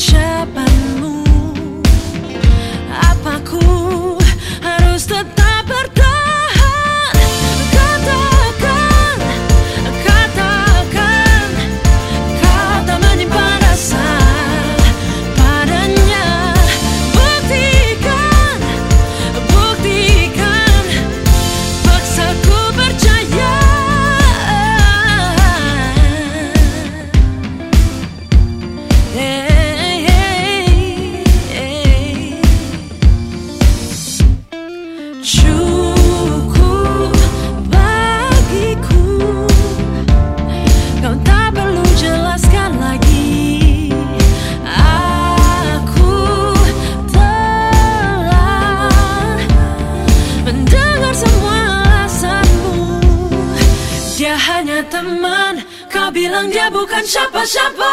child. Dia hanya teman. Kau bilang dia bukan siapa-siapa